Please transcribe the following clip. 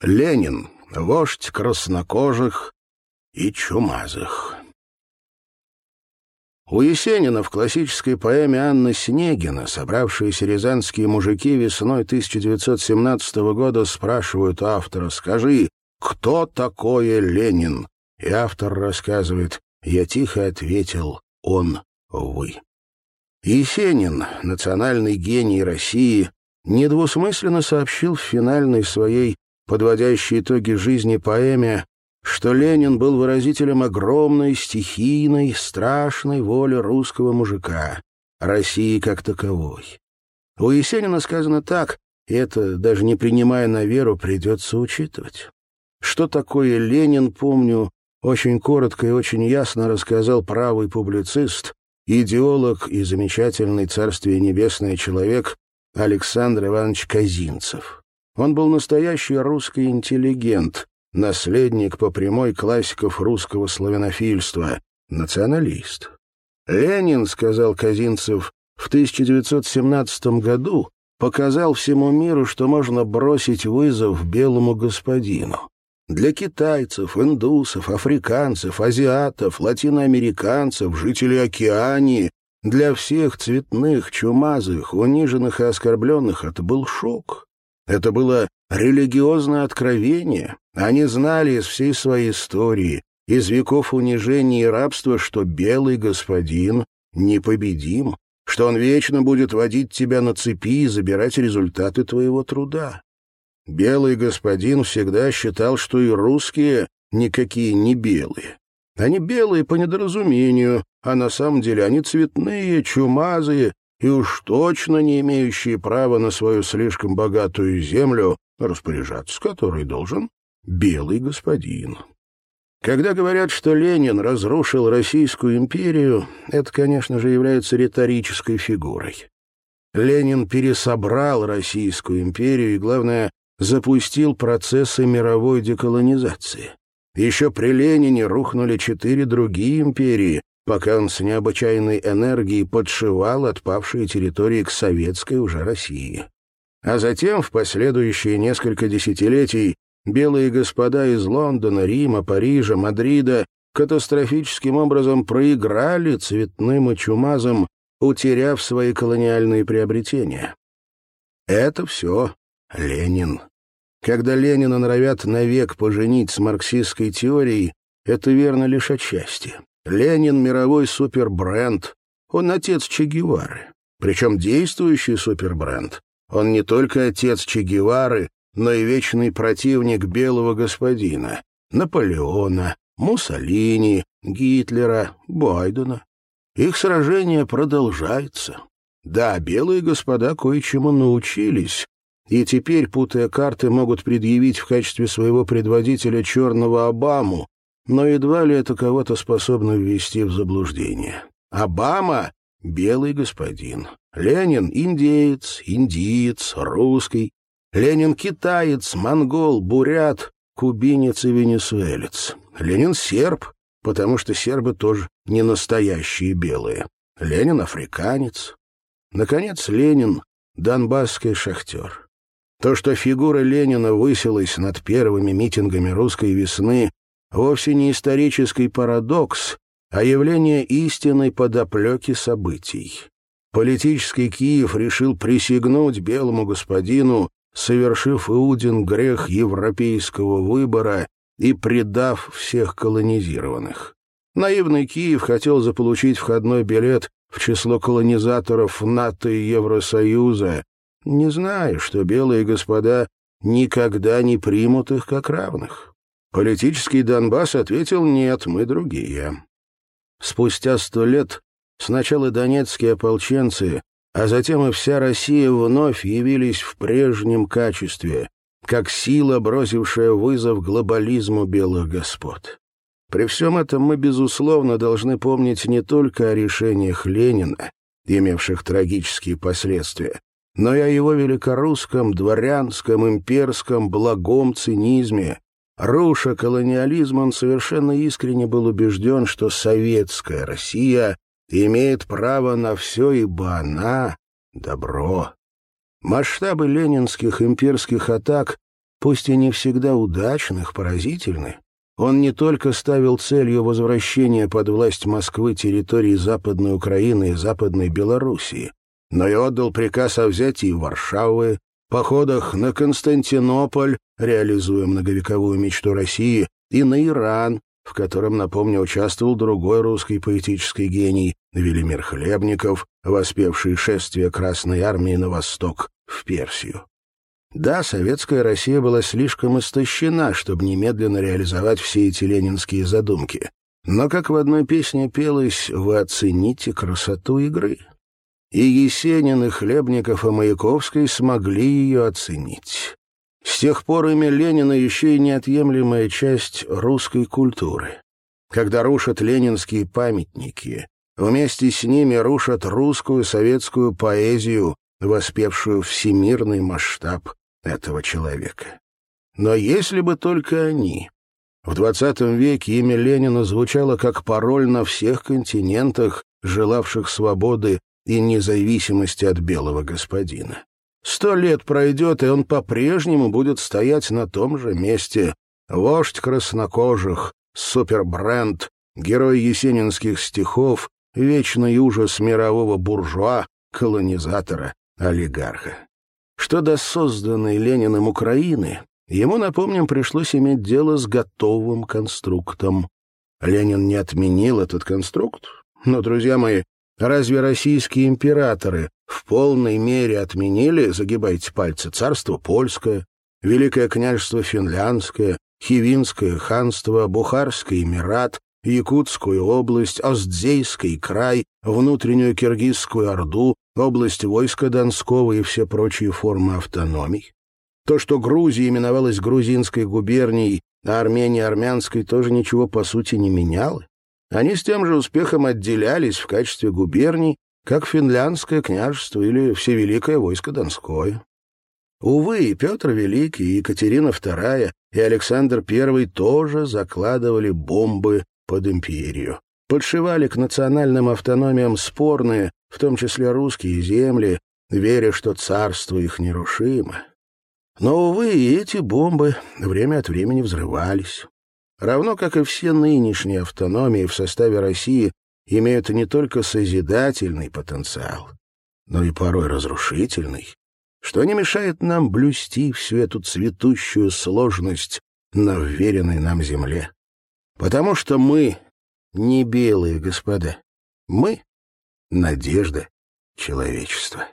Ленин — вождь краснокожих и чумазых. У Есенина в классической поэме Анны Снегина собравшиеся рязанские мужики весной 1917 года спрашивают автора «Скажи, кто такое Ленин?» И автор рассказывает «Я тихо ответил, он, вы». Есенин, национальный гений России, недвусмысленно сообщил в финальной своей, подводящей итоги жизни поэме, что Ленин был выразителем огромной, стихийной, страшной воли русского мужика, России как таковой. У Есенина сказано так, и это, даже не принимая на веру, придется учитывать. Что такое Ленин, помню, очень коротко и очень ясно рассказал правый публицист, идеолог и замечательный царствие небесное человек Александр Иванович Казинцев. Он был настоящий русский интеллигент, наследник по прямой классиков русского славянофильства, националист. Ленин, сказал Казинцев, в 1917 году показал всему миру, что можно бросить вызов белому господину. Для китайцев, индусов, африканцев, азиатов, латиноамериканцев, жителей Океании, для всех цветных, чумазых, униженных и оскорбленных это был шок. Это было религиозное откровение. Они знали из всей своей истории, из веков унижения и рабства, что белый господин непобедим, что он вечно будет водить тебя на цепи и забирать результаты твоего труда. Белый господин всегда считал, что и русские никакие не белые. Они белые по недоразумению, а на самом деле они цветные, чумазые и уж точно не имеющие права на свою слишком богатую землю, распоряжаться которой должен белый господин. Когда говорят, что Ленин разрушил Российскую империю, это, конечно же, является риторической фигурой. Ленин пересобрал Российскую империю и, главное, запустил процессы мировой деколонизации. Еще при Ленине рухнули четыре другие империи, пока он с необычайной энергией подшивал отпавшие территории к советской уже России. А затем, в последующие несколько десятилетий, белые господа из Лондона, Рима, Парижа, Мадрида катастрофическим образом проиграли цветным и чумазом, утеряв свои колониальные приобретения. Это все Ленин. Когда Ленина норовят навек поженить с марксистской теорией, это верно лишь отчасти. Ленин — мировой супербренд. Он отец Че Гевары. Причем действующий супербренд. Он не только отец Че Гевары, но и вечный противник белого господина. Наполеона, Муссолини, Гитлера, Байдена. Их сражение продолжается. Да, белые господа кое-чему научились, и теперь, путая карты, могут предъявить в качестве своего предводителя черного Обаму, но едва ли это кого-то способно ввести в заблуждение. Обама — белый господин. Ленин — индеец, индиец, русский. Ленин — китаец, монгол, бурят, кубинец и венесуэлец. Ленин — серб, потому что сербы тоже не настоящие белые. Ленин — африканец. Наконец, Ленин — донбасский шахтер. То, что фигура Ленина высилась над первыми митингами русской весны, вовсе не исторический парадокс, а явление истинной подоплеки событий. Политический Киев решил присягнуть белому господину, совершив Иудин грех европейского выбора и предав всех колонизированных. Наивный Киев хотел заполучить входной билет в число колонизаторов НАТО и Евросоюза, не зная, что белые господа никогда не примут их как равных. Политический Донбасс ответил «нет, мы другие». Спустя сто лет сначала донецкие ополченцы, а затем и вся Россия вновь явились в прежнем качестве, как сила, бросившая вызов глобализму белых господ. При всем этом мы, безусловно, должны помнить не только о решениях Ленина, имевших трагические последствия, но и о его великорусском, дворянском, имперском, благом цинизме. Руша колониализм, он совершенно искренне был убежден, что советская Россия имеет право на все, ибо она — добро. Масштабы ленинских имперских атак пусть и не всегда удачных, поразительны. Он не только ставил целью возвращения под власть Москвы территории Западной Украины и Западной Белоруссии, но и отдал приказ о взятии Варшавы, походах на Константинополь, реализуя многовековую мечту России, и на Иран, в котором, напомню, участвовал другой русский поэтический гений Велимир Хлебников, воспевший шествие Красной Армии на восток, в Персию. Да, советская Россия была слишком истощена, чтобы немедленно реализовать все эти ленинские задумки. Но, как в одной песне пелось, вы оцените красоту игры. И Есенин, и Хлебников, и Маяковский смогли ее оценить. С тех пор имя Ленина еще и неотъемлемая часть русской культуры. Когда рушат ленинские памятники, вместе с ними рушат русскую советскую поэзию, воспевшую всемирный масштаб этого человека. Но если бы только они... В XX веке имя Ленина звучало как пароль на всех континентах, желавших свободы и независимости от белого господина. Сто лет пройдет, и он по-прежнему будет стоять на том же месте. Вождь краснокожих, супербренд, герой есенинских стихов, вечный ужас мирового буржуа, колонизатора, олигарха. Что до созданной Лениным Украины, ему, напомним, пришлось иметь дело с готовым конструктом. Ленин не отменил этот конструкт, но, друзья мои, разве российские императоры в полной мере отменили, загибайте пальцы, царство польское, Великое княжество финляндское, Хивинское ханство, Бухарский эмират, Якутскую область, Остзейский край, внутреннюю Киргизскую Орду, область войска Донского и все прочие формы автономий. То, что Грузия именовалась грузинской губернией, а Армения армянской, тоже ничего по сути не меняло. Они с тем же успехом отделялись в качестве губерний, как финляндское княжество или всевеликое войско Донское. Увы, и Петр Великий, и Екатерина II, и Александр I тоже закладывали бомбы под империю. Подшивали к национальным автономиям спорные, в том числе русские земли, веря, что царство их нерушимо. Но, увы, и эти бомбы время от времени взрывались. Равно как и все нынешние автономии в составе России имеют не только созидательный потенциал, но и порой разрушительный, что не мешает нам блюсти всю эту цветущую сложность на вверенной нам земле. Потому что мы не белые, господа. Мы — надежда человечества.